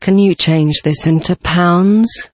Can you change this into pounds?